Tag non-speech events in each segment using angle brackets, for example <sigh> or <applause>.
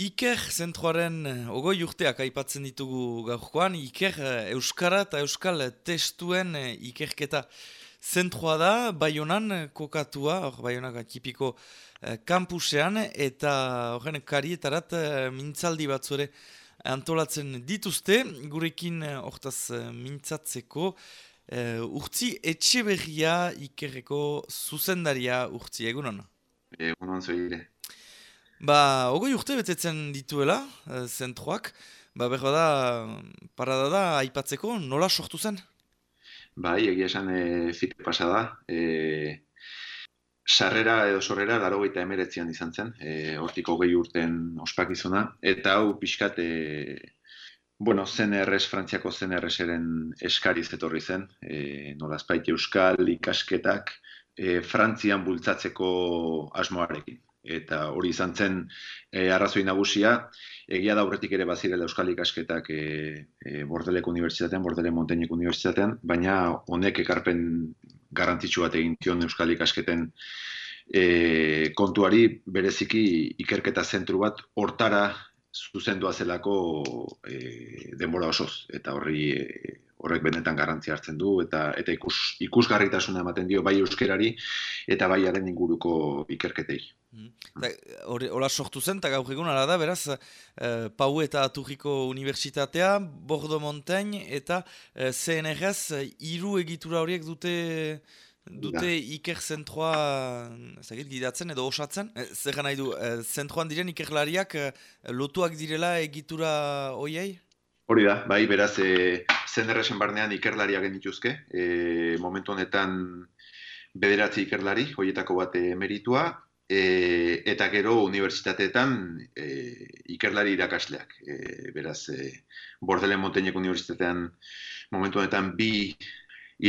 Iker zentroaren eh, ogoi urteak aipatzen ditugu gaurkoan, Iker eh, Euskara eta Euskal testuen eh, ikerketa zentroa da, Baionan kokatua, hor Baionak atipiko kampusean, eta horren karietarat mintzaldi batzure antolatzen dituzte, gurekin hortaz mintzatzeko, uh, urtzi etxe berria Ikerreko zuzendaria urtzi, egunon? Egunon zoire. Ba, ogoi urte betetzen dituela, e, zentroak, ba, berba da, parada da, aipatzeko, nola sortu zen? Ba, egia esan e, fite pasada, e, sarrera edo sorrera laro gaita emeretzian izan zen, e, hortik ogoi urten ospakizuna, eta hau pixkat, e, bueno, ZNRS, Frantziako ZNRS-eren eskariz etorri zen, e, nola euskal ikasketak, e, Frantzian bultzatzeko asmoarekin eta hori izan zen e, arrazoi nagusia, egia da aurretik ere bazirela Euskal ikasketak e, e, Bordeleko Unibertsitatean, Bordele Montainek Unibertsitatean, baina honek ekarpen garrantzitsu bat egin zion Euskal ikasketen e, kontuari. Bereziki ikerketa zentru bat hortara zuzendua zelako e, denbora osoz, eta horri e, horrek benetan garrantzi hartzen du eta eta ikus, ikusgarritasuna ematen dio bai euskerari eta bai haren inguruko ikerketei. Mm-hmm. Hola sortu zen, eta gaur egun ala da, beraz, eh, Pau eta Aturriko Unibertsitatea, Bordo Montaigne eta eh, CNRS, hiru egitura horiek dute dute da. iker zentroa zagit, gidatzen edo osatzen. E, zer nahi du, e, zentroan diren ikerlariak e, lotuak direla egitura hoiei? Hori da, bai, beraz, e, zen erresen barnean ikerlaria genituzke, e, momentu honetan bederatzi ikerlari, horietako bat meritua, e, eta gero unibertsitateetan e, ikerlari irakasleak. E, beraz, e, Bordelen Montainek unibertsitatean momentu honetan bi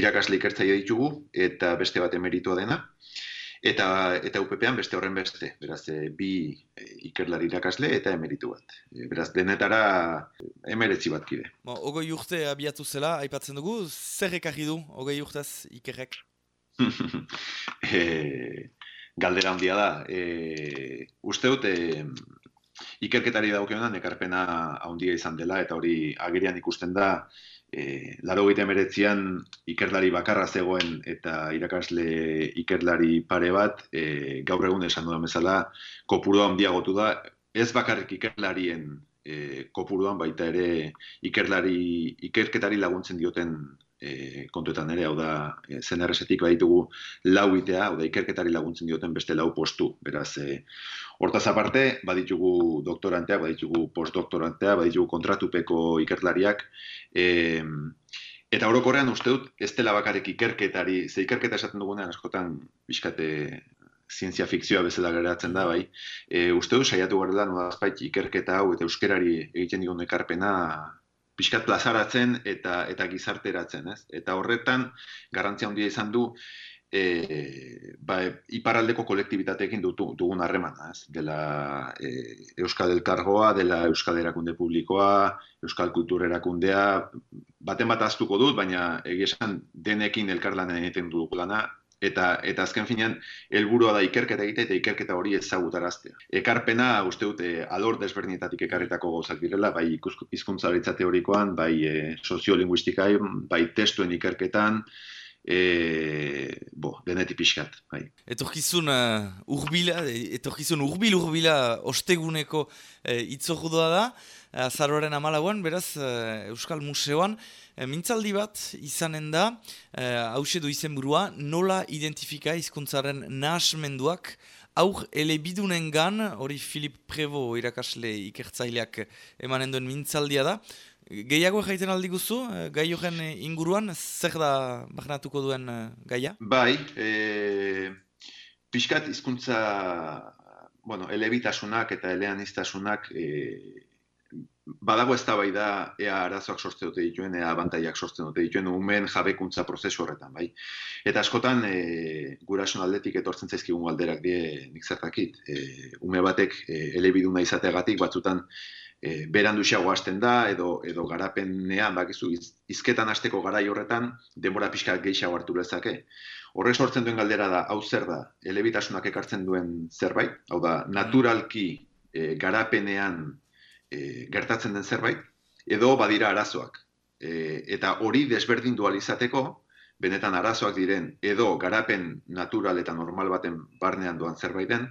irakasle ikertzaile ditugu, eta beste bat emeritua dena eta eta UPPan beste horren beste, beraz e, bi e, ikerlari irakasle eta emeritu bat. E, beraz denetara emeretzi bat kide. Bo, ogoi urte abiatu zela, aipatzen dugu, zer ekarri du ogoi urtez ikerrek? <laughs> <laughs> e, galdera handia da. E, uste dut, e, ikerketari daukionan ekarpena handia izan dela, eta hori agerian ikusten da, e, laro gita emeretzian ikerlari bakarra zegoen eta irakasle ikerlari pare bat, e, gaur egun esan dudan bezala, kopurua handiagotu da, ez bakarrik ikerlarien e, kopuruan baita ere ikerlari, ikerketari laguntzen dioten e, kontuetan ere, hau da, e, zen errezetik baditugu lau itea, hau da, ikerketari laguntzen dioten beste lau postu. Beraz, e, hortaz aparte, baditugu doktorantea, baditugu postdoktorantea, baditugu kontratupeko ikerlariak, e, Eta orokorrean uste dut, ez dela bakarrik ikerketari, ze ikerketa esaten dugunean askotan bizkate zientzia fikzioa bezala geratzen da, bai. E, uste dut, saiatu gara da, nolazpait ikerketa hau eta euskerari egiten digun ekarpena pixkat plazaratzen eta eta gizarteratzen, ez? Eta horretan garrantzia handia izan du e, ba, iparaldeko kolektibitateekin dugun harremana, ez? Dela e, Euskal Elkargoa, dela Euskal Erakunde Publikoa, Euskal Kultur Erakundea, baten bat aztuko dut, baina egia esan denekin elkarlanen egiten dugu lana, eta eta azken finean helburua da ikerketa egitea eta ikerketa hori ezagutaraztea. Ekarpena uste dute alor desberdinetatik ekarritako gozak direla, bai hizkuntza teorikoan, bai e, soziolinguistikai, bai testuen ikerketan, e, bo, denetik pixkat, bai. Etorkizun uh, urbila, etorkizun urbil urbila osteguneko uh, itzordua da, azaroaren amalauan, beraz, uh, Euskal Museoan, uh, mintzaldi bat izanen da, hause uh, du izen burua, nola identifika izkuntzaren nahasmenduak, aur elebidunen gan, hori Filip Prevo irakasle ikertzaileak emanen duen mintzaldia da, Gehiago jaiten aldi guzu, eh, gai horren eh, inguruan, zer da bagnatuko duen eh, gaia? Bai, e, pixkat izkuntza, bueno, elebitasunak eta eleaniztasunak e, badago ez da ea arazoak sortzen dute dituen, ea abantaiak sortzen dute dituen, umen jabekuntza prozesu horretan, bai. Eta askotan, e, gurasun aldetik etortzen zaizkigun galderak die nik zertakit. E, ume batek e, elebiduna izateagatik batzutan e, berandu hasten da, edo, edo garapenean, bakizu, izketan hasteko garai horretan, denbora pixka gehiago hartu lezake. Horrek sortzen duen galdera da, hau zer da, elebitasunak ekartzen duen zerbait, hau da, naturalki e, garapenean e, gertatzen den zerbait, edo badira arazoak. E, eta hori desberdin dualizateko, benetan arazoak diren, edo garapen natural eta normal baten barnean doan zerbaiten,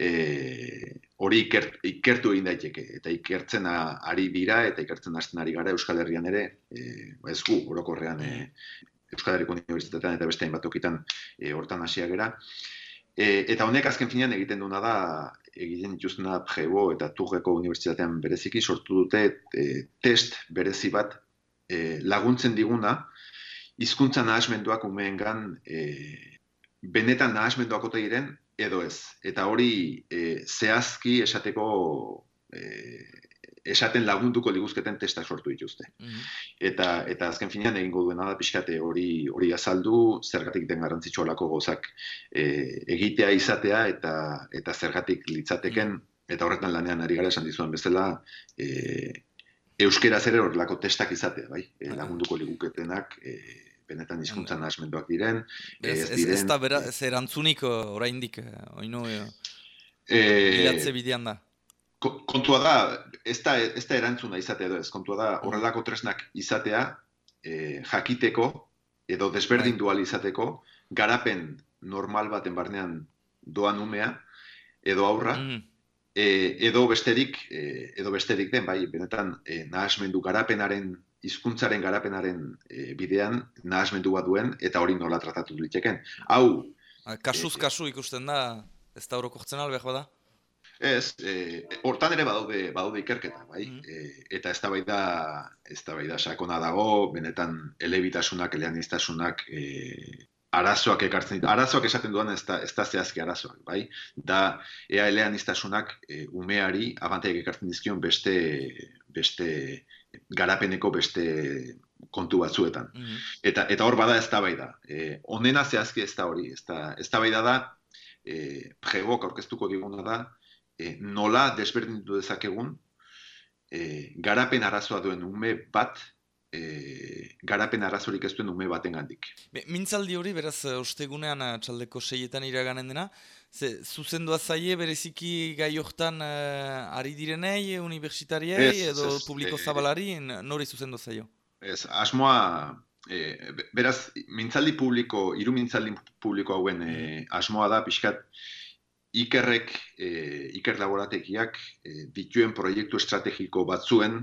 e, hori ikert, ikertu egin daiteke. Eta ikertzen ari dira, eta ikertzen hasten ari gara Euskal Herrian ere, e, ez gu, orokorrean e, Euskal Herriko Unibertsitatean eta beste hainbat tokitan e, hortan hasia gera. E, eta honek azken finean egiten duna da, egiten dituztena Prebo eta Turreko Unibertsitatean bereziki sortu dute e, test berezi bat e, laguntzen diguna, hizkuntza nahasmenduak umeengan e, benetan nahasmenduak ote diren edo ez. Eta hori e, zehazki esateko e, esaten lagunduko liguzketen testak sortu dituzte. Mhm. Eta eta azken finean egingo duena da pixkate hori hori azaldu, zergatik den garrantzitsua lako gozak e, egitea izatea eta eta zergatik litzateken mhm. eta horretan lanean ari gara esan dizuen bezala e, euskera zer horrelako testak izatea, bai? E, lagunduko liguketenak e, benetan hizkuntzan asmenduak diren, ez, ez, diren. Ez da bera, ez erantzunik oraindik, oino, e, bidean da kontua da, ez da, ez da erantzuna izatea edo ez, kontua da horrelako tresnak izatea e, jakiteko edo desberdin bai. dual izateko garapen normal baten barnean doan umea edo aurra mm. e, edo besterik e, edo besterik den bai benetan e, nahasmendu garapenaren hizkuntzaren garapenaren e, bidean nahasmendu bat duen eta hori nola tratatu diteken. Hau kasuz kasu ikusten da ez da orokortzen albe da? Ez, e, hortan ere badaude, badaude ikerketa, bai? Mm -hmm. e, eta ez da bai da, ez da bai da, sakona dago, benetan elebitasunak, eleanistasunak, e, arazoak ekartzen ditu. Arazoak esaten duan ez da, ez da zehazki arazoak, bai? Da, ea eleanistasunak e, umeari abanteak ekartzen dizkion beste, beste garapeneko beste kontu batzuetan. Mm Eta, eta hor bada ez da bai da. E, onena zehazki ez da hori, ez da, ez da bai da da, e, pregok aurkeztuko diguna da, e, nola desberdintu dezakegun e, garapen arazoa duen ume bat e, garapen arazorik ez duen ume baten gandik. mintzaldi hori, beraz, ostegunean txaldeko seietan iraganen dena, ze, zuzendua zaie bereziki gai hortan uh, ari direnei, universitariei, edo ez, publiko e, zabalari, nori zuzendu zaio? Ez, asmoa, e, beraz, mintzaldi publiko, iru mintzaldi publiko hauen e, asmoa da, pixkat, Ikerrek, e, Iker laborategiak e, dituen proiektu estrategiko batzuen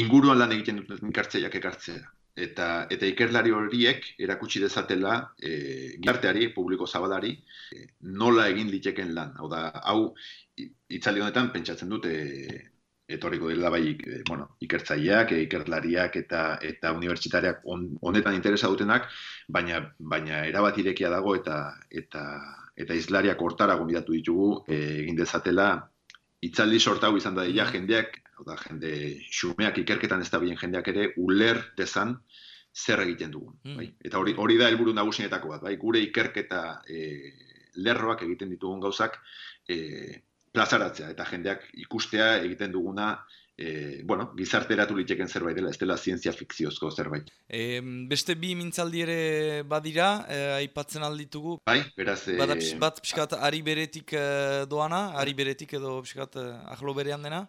inguruan lan egiten duten ikertzeiak ekartzea. Eta, eta ikerlari horiek erakutsi dezatela e, giarteari, publiko zabalari, e, nola egin liteken lan. Hau da, hau, itzaldi honetan pentsatzen dute etorriko dela bai e, bueno, ikertzaileak, e, ikerlariak eta eta unibertsitariak honetan interesa dutenak, baina baina erabat irekia dago eta eta eta izlariak hortara gombidatu ditugu e, egin dezatela itzaldi sorta hau izan da dira jendeak, da, jende xumeak ikerketan ez da bien jendeak ere uler dezan zer egiten dugun. Mm. Bai? Eta hori hori da helburu nagusienetako bat, bai? gure ikerketa e, lerroak egiten ditugun gauzak e, plazaratzea eta jendeak ikustea egiten duguna e, bueno, gizarteratu liteken zerbait dela, ez dela zientzia fikziozko zerbait. E, beste bi mintzaldi ere badira, e, aipatzen alditugu. Bai, beraz... E... Bada bat pixkat ari beretik e, doana, ari beretik edo pixkat ahlo berean dena?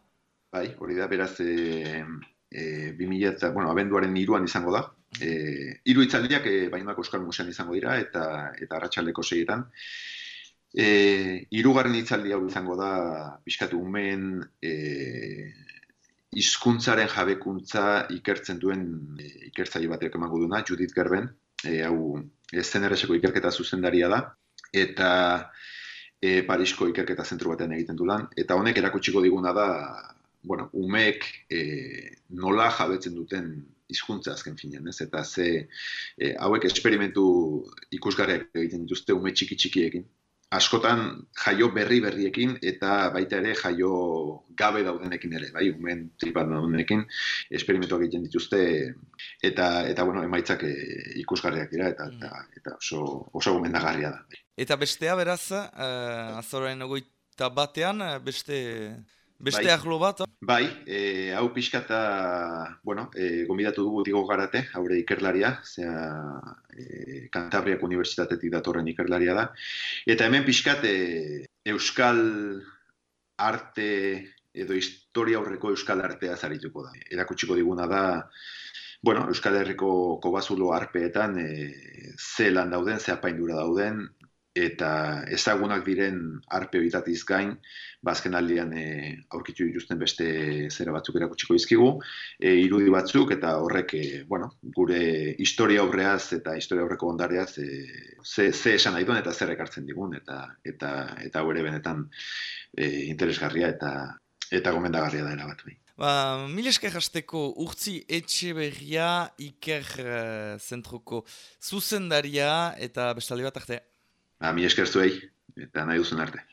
Bai, hori da, beraz, e, e, bi eta, bueno, abenduaren iruan izango da. E, iru itzaldiak e, bainoak Euskal Musean izango dira, eta eta arratsaldeko seietan. E, irugarren itzaldi hau izango da, pixkatu umen, e, hizkuntzaren jabekuntza ikertzen duen e, ikertzaile batek emango duna, Judith Gerben, e, hau eszenereseko ikerketa zuzendaria da, eta e, Parisko ikerketa zentru batean egiten du lan, eta honek erakutsiko diguna da, bueno, umeek e, nola jabetzen duten hizkuntza azken finean, ez? Eta ze e, hauek esperimentu ikusgarriak egiten dituzte ume txiki txikiekin, askotan jaio berri berriekin eta baita ere jaio gabe daudenekin ere, bai, umen tripat daudenekin esperimentuak egiten dituzte eta eta bueno, emaitzak e, ikusgarriak dira eta eta, eta oso oso gomendagarria da. Eta bestea beraz, uh, azoren ogoita batean, eh, beste Beste bai. bat? Bai, e, hau pixka eta, bueno, e, gombidatu dugu digo garate, haure ikerlaria, zera e, Kantabriak Unibertsitatetik datorren ikerlaria da. Eta hemen pixkat e, Euskal arte edo historia aurreko euskal artea zarituko da. Erakutsiko diguna da, bueno, Euskal Herriko kobazulo arpeetan e, ze lan dauden, ze apaindura dauden, eta ezagunak diren arpe horitatiz gain, bazken ba, aldean e, aurkitu dituzten beste zera batzuk erakutsiko izkigu, e, irudi batzuk, eta horrek, e, bueno, gure historia aurreaz eta historia aurreko ondareaz, e, ze, ze esan nahi duen eta zer ekartzen digun, eta eta eta gure benetan e, interesgarria eta eta gomendagarria da erabat. Bai. Ba, mil esker hasteko urtzi etxe berria iker uh, zentroko zuzendaria eta bestalde bat arte. Ba, mi esker zuei, eta nahi duzun arte.